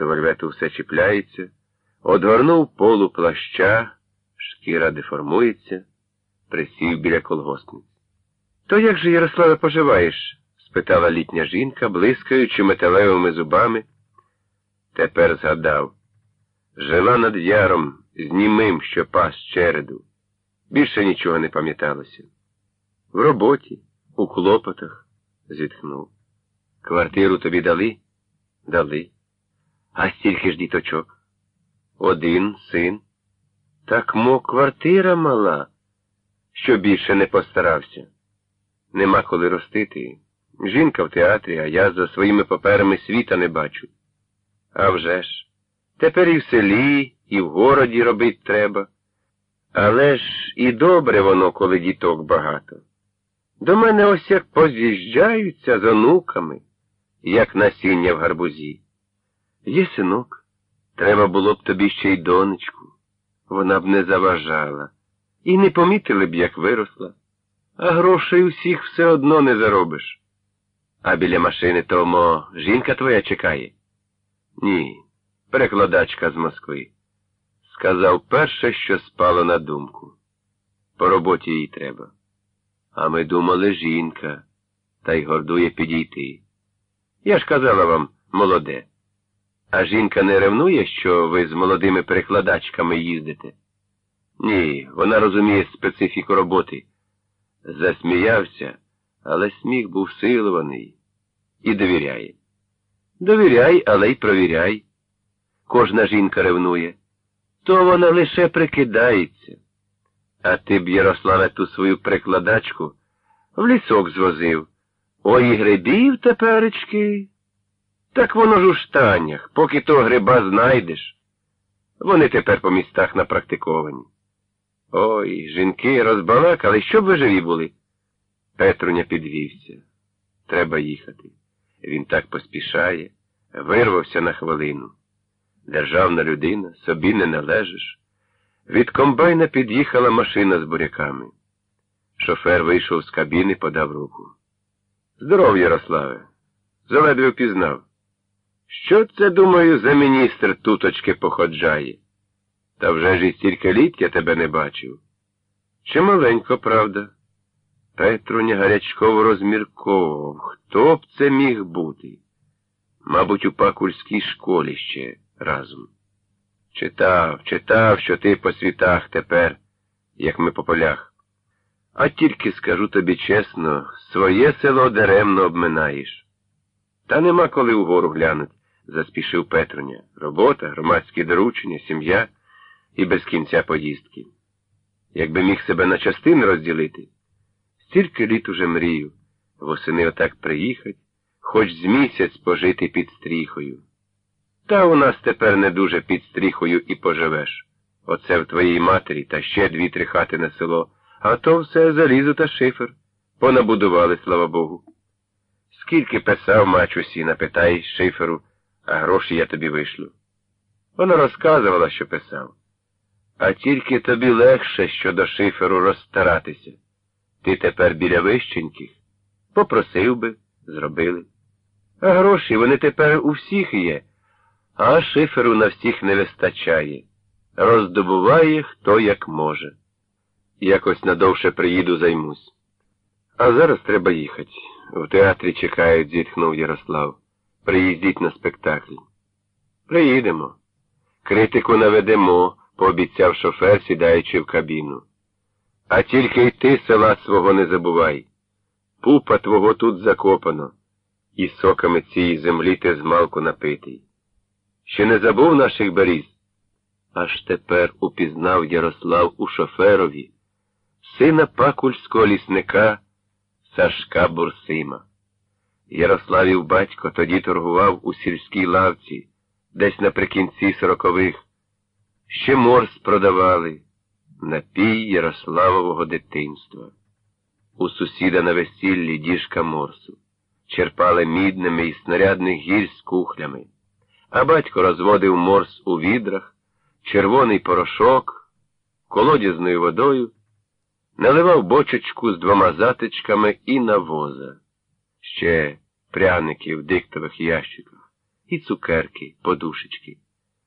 до вельвету все чіпляється, одгорнув полу плаща, шкіра деформується, присів біля колгоспниць. То як же, Ярославе, поживаєш? спитала літня жінка, блискаючи металевими зубами. Тепер згадав. Жила над яром з німим, що пас череду. Більше нічого не пам'яталося. В роботі, у клопотах, зітхнув. Квартиру тобі дали? Дали. А стільки ж діточок? Один син. Так мо квартира мала, що більше не постарався. Нема коли ростити. Жінка в театрі, а я за своїми паперами світа не бачу. А вже ж, тепер і в селі, і в городі робить треба. Але ж і добре воно, коли діток багато. До мене ось як поз'їжджаються з онуками, як насіння в гарбузі. Є синок, треба було б тобі ще й донечку. Вона б не заважала. І не помітили б, як виросла. А грошей усіх все одно не заробиш. А біля машини тому жінка твоя чекає? Ні, перекладачка з Москви. Сказав перше, що спало на думку. По роботі їй треба. А ми думали, жінка, та й гордує підійти. Я ж казала вам, молоде. А жінка не ревнує, що ви з молодими перекладачками їздите? Ні, вона розуміє специфіку роботи. Засміявся, але сміх був силований і довіряє. Довіряй, але й провіряй. Кожна жінка ревнує, то вона лише прикидається. А ти б, Ярославе, ту свою прикладачку в лісок звозив. Ой, і грибів теперечки. Так воно ж у штанях, поки то гриба знайдеш. Вони тепер по містах напрактиковані. Ой, жінки розбалакали, щоб ви живі були. Петруня підвівся. Треба їхати. Він так поспішає, вирвався на хвилину. Державна людина, собі не належиш. Від комбайна під'їхала машина з буряками. Шофер вийшов з кабіни, подав руку. Здоров, Ярославе. Заледве впізнав. Що це, думаю, за міністр туточки походжає? Та вже ж і стільки літ я тебе не бачив. Чи маленько, правда? Петруня гарячково розмірковував, хто б це міг бути? Мабуть, у пакульській школі ще разом. Читав, читав, що ти по світах тепер, як ми по полях. А тільки скажу тобі чесно, своє село даремно обминаєш. Та нема коли угору глянуть, заспішив Петруня. Робота, громадські доручення, сім'я і без кінця поїздки. Якби міг себе на частини розділити, стільки літ уже мрію, восени отак приїхать, хоч з місяць пожити під стріхою. Та у нас тепер не дуже під стріхою і поживеш. Оце в твоїй матері та ще дві-три хати на село, а то все залізо та шифер. Понабудували, слава Богу. Скільки писав мачу сіна, питай шиферу, а гроші я тобі вишлю. Вона розказувала, що писав. А тільки тобі легше щодо шиферу розстаратися. Ти тепер біля вищеньких. Попросив би, зробили. А гроші вони тепер у всіх є, а шиферу на всіх не вистачає. Роздобуває хто як може. Якось надовше приїду займусь. А зараз треба їхати. В театрі чекають, зітхнув Ярослав. Приїздіть на спектакль. Приїдемо. Критику наведемо, пообіцяв шофер, сідаючи в кабіну. А тільки й ти села свого не забувай. Пупа твого тут закопано, і соками цієї землі ти змалку напитий. Ще не забув наших беріз? Аж тепер упізнав Ярослав у шоферові, сина пакульського лісника Сашка Бурсима. Ярославів батько тоді торгував у сільській лавці, десь наприкінці сорокових. Ще морс продавали, напій Ярославового дитинства. У сусіда на весіллі діжка морсу, черпали мідними і снарядних гіль з кухлями, а батько розводив морс у відрах, червоний порошок, колодязною водою, наливав бочечку з двома затичками і на воза. Ще пряники в диктових ящиках і цукерки, подушечки.